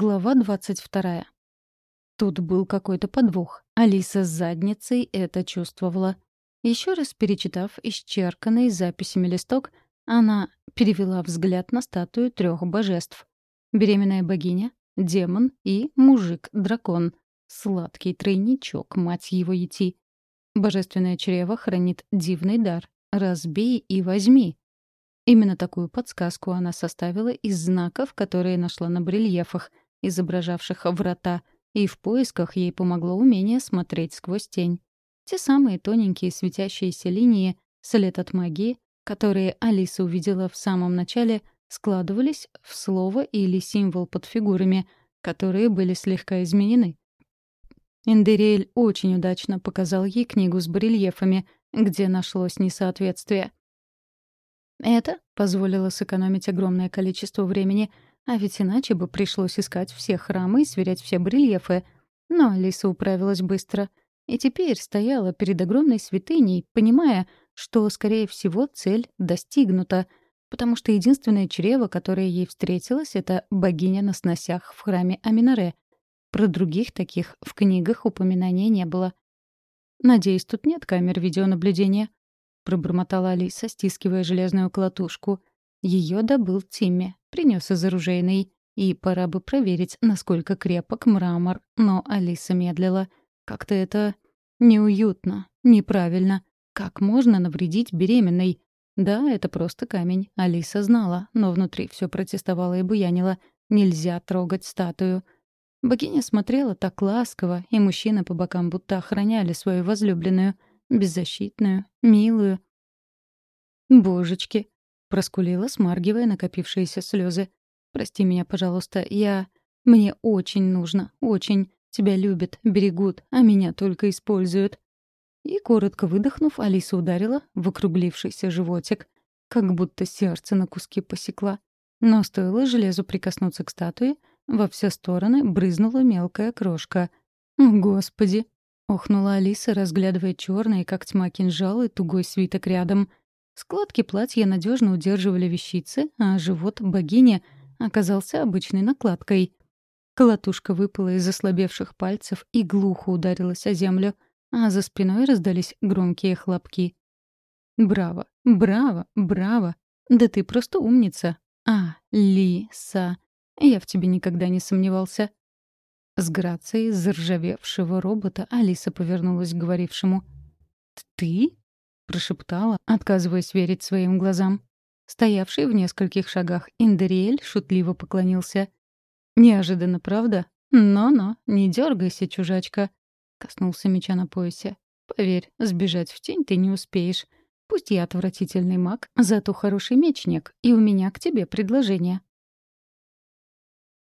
Глава двадцать вторая. Тут был какой-то подвох. Алиса с задницей это чувствовала. Еще раз перечитав исчерканный записями листок, она перевела взгляд на статую трех божеств. Беременная богиня, демон и мужик-дракон. Сладкий тройничок, мать его идти. Божественное чрево хранит дивный дар. Разбей и возьми. Именно такую подсказку она составила из знаков, которые нашла на барельефах, изображавших врата, и в поисках ей помогло умение смотреть сквозь тень. Те самые тоненькие светящиеся линии, след от магии, которые Алиса увидела в самом начале, складывались в слово или символ под фигурами, которые были слегка изменены. Индериэль очень удачно показал ей книгу с барельефами, где нашлось несоответствие. Это позволило сэкономить огромное количество времени, а ведь иначе бы пришлось искать все храмы и сверять все барельефы. Но Алиса управилась быстро. И теперь стояла перед огромной святыней, понимая, что, скорее всего, цель достигнута, потому что единственное чрево, которое ей встретилось, — это богиня на сносях в храме Аминаре. Про других таких в книгах упоминаний не было. «Надеюсь, тут нет камер видеонаблюдения», — пробормотала Алиса, стискивая железную колотушку. Ее добыл Тимми, принес из оружейной. И пора бы проверить, насколько крепок мрамор. Но Алиса медлила. Как-то это неуютно, неправильно. Как можно навредить беременной? Да, это просто камень, Алиса знала, но внутри все протестовало и буянило. Нельзя трогать статую. Богиня смотрела так ласково, и мужчины по бокам будто охраняли свою возлюбленную — беззащитную, милую. «Божечки!» — проскулила, смаргивая накопившиеся слезы. «Прости меня, пожалуйста, я... Мне очень нужно, очень. Тебя любят, берегут, а меня только используют». И, коротко выдохнув, Алиса ударила в округлившийся животик, как будто сердце на куски посекла. Но стоило железу прикоснуться к статуе, во все стороны брызнула мелкая крошка. «Господи!» Охнула Алиса, разглядывая черный, как тьма кинжал и тугой свиток рядом. Складки платья надежно удерживали вещицы, а живот богини оказался обычной накладкой. Колотушка выпала из ослабевших пальцев и глухо ударилась о землю, а за спиной раздались громкие хлопки. «Браво! Браво! Браво! Да ты просто умница! А, Лиса! Я в тебе никогда не сомневался!» С грацией заржавевшего робота Алиса повернулась к говорившему. «Ты?» — прошептала, отказываясь верить своим глазам. Стоявший в нескольких шагах Индериэль шутливо поклонился. «Неожиданно, правда? Но-но, не дергайся, чужачка!» — коснулся меча на поясе. «Поверь, сбежать в тень ты не успеешь. Пусть я отвратительный маг, зато хороший мечник, и у меня к тебе предложение».